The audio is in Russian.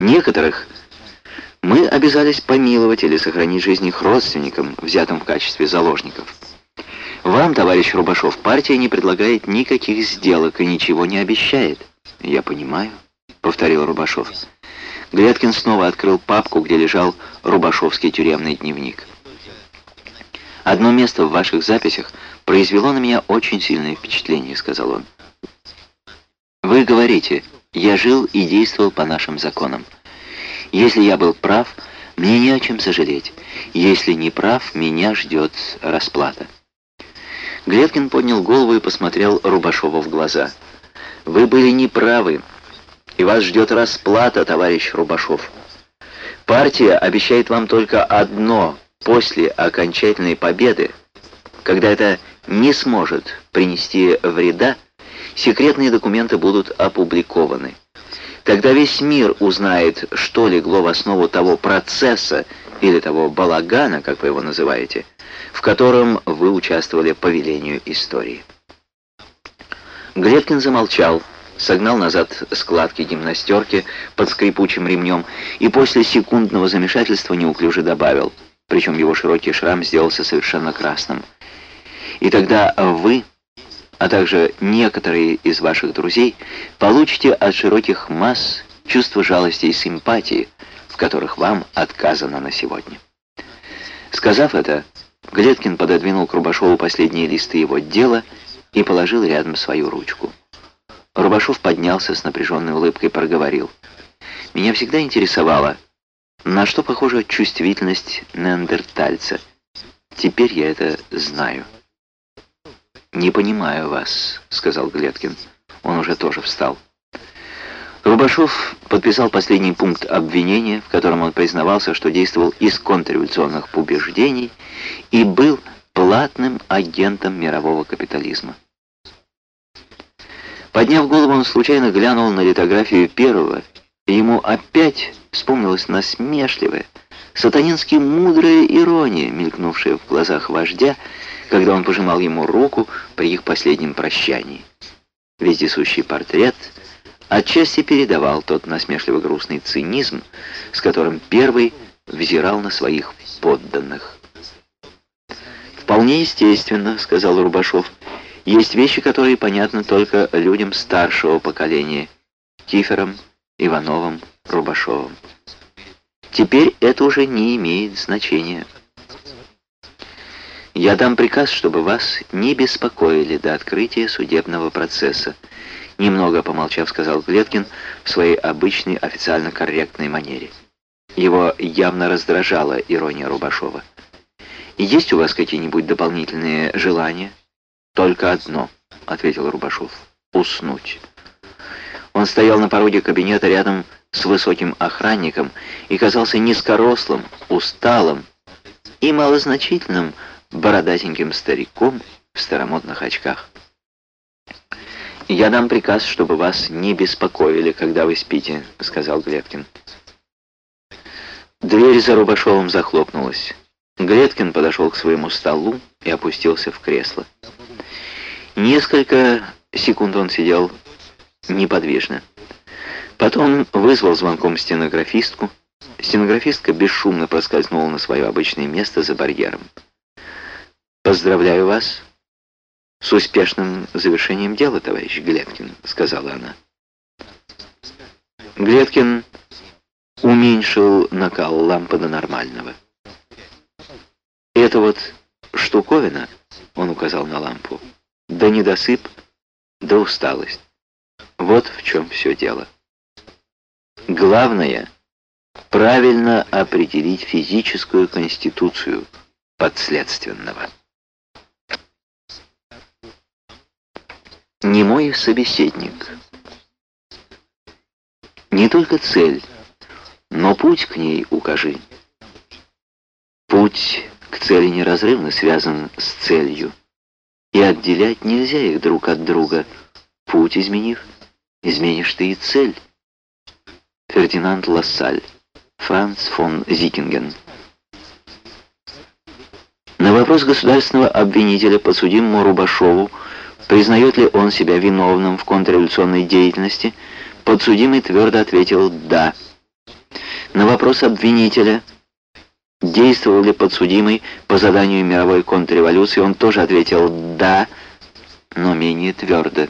Некоторых мы обязались помиловать или сохранить жизнь их родственникам, взятым в качестве заложников. Вам, товарищ Рубашов, партия не предлагает никаких сделок и ничего не обещает. Я понимаю, повторил Рубашов. Глядкин снова открыл папку, где лежал Рубашовский тюремный дневник. «Одно место в ваших записях произвело на меня очень сильное впечатление», — сказал он. «Вы говорите, я жил и действовал по нашим законам. Если я был прав, мне не о чем сожалеть. Если не прав, меня ждет расплата». Глеткин поднял голову и посмотрел Рубашову в глаза. «Вы были неправы, и вас ждет расплата, товарищ Рубашов. Партия обещает вам только одно после окончательной победы, когда это не сможет принести вреда, секретные документы будут опубликованы. Тогда весь мир узнает, что легло в основу того процесса или того балагана, как вы его называете, в котором вы участвовали по велению истории. Глебкин замолчал согнал назад складки гимнастерки под скрипучим ремнем и после секундного замешательства неуклюже добавил, причем его широкий шрам сделался совершенно красным. И тогда вы, а также некоторые из ваших друзей, получите от широких масс чувство жалости и симпатии, в которых вам отказано на сегодня. Сказав это, Глеткин пододвинул к Рубашову последние листы его дела и положил рядом свою ручку. Рубашов поднялся с напряженной улыбкой и проговорил. «Меня всегда интересовало, на что похожа чувствительность неандертальца. Теперь я это знаю». «Не понимаю вас», — сказал Глеткин. Он уже тоже встал. Рубашов подписал последний пункт обвинения, в котором он признавался, что действовал из контрреволюционных побеждений и был платным агентом мирового капитализма. Подняв голову, он случайно глянул на литографию первого, и ему опять вспомнилась насмешливая, сатанински мудрая ирония, мелькнувшая в глазах вождя, когда он пожимал ему руку при их последнем прощании. Вездесущий портрет отчасти передавал тот насмешливо грустный цинизм, с которым первый взирал на своих подданных. «Вполне естественно», — сказал Рубашов, — есть вещи, которые понятны только людям старшего поколения, Кифером, Ивановым, Рубашовым. Теперь это уже не имеет значения. Я дам приказ, чтобы вас не беспокоили до открытия судебного процесса. Немного помолчав, сказал Глеткин в своей обычной официально корректной манере. Его явно раздражала ирония Рубашова. «Есть у вас какие-нибудь дополнительные желания?» «Только одно», — ответил Рубашов. «Уснуть». Он стоял на пороге кабинета рядом с высоким охранником и казался низкорослым, усталым и малозначительным бородатеньким стариком в старомодных очках. «Я дам приказ, чтобы вас не беспокоили, когда вы спите», — сказал Глеткин. Дверь за Рубашовым захлопнулась. Глеткин подошел к своему столу и опустился в кресло. Несколько секунд он сидел неподвижно. Потом вызвал звонком стенографистку. Стенографистка бесшумно проскользнула на свое обычное место за барьером. «Поздравляю вас с успешным завершением дела, товарищ Глеткин», — сказала она. Глеткин уменьшил накал лампы до нормального. «Это вот штуковина», — он указал на лампу, — да недосып, да усталость. Вот в чем все дело. Главное — правильно определить физическую конституцию подследственного. Не мой собеседник. Не только цель, но путь к ней укажи. Путь к цели неразрывно связан с целью и отделять нельзя их друг от друга. Путь изменив, изменишь ты и цель. Фердинанд Лассаль, Франц фон Зикинген. На вопрос государственного обвинителя подсудимому Рубашову, признает ли он себя виновным в контрреволюционной деятельности, подсудимый твердо ответил «да». На вопрос обвинителя, действовал ли подсудимый по заданию мировой контрреволюции, он тоже ответил «да», но менее твердо.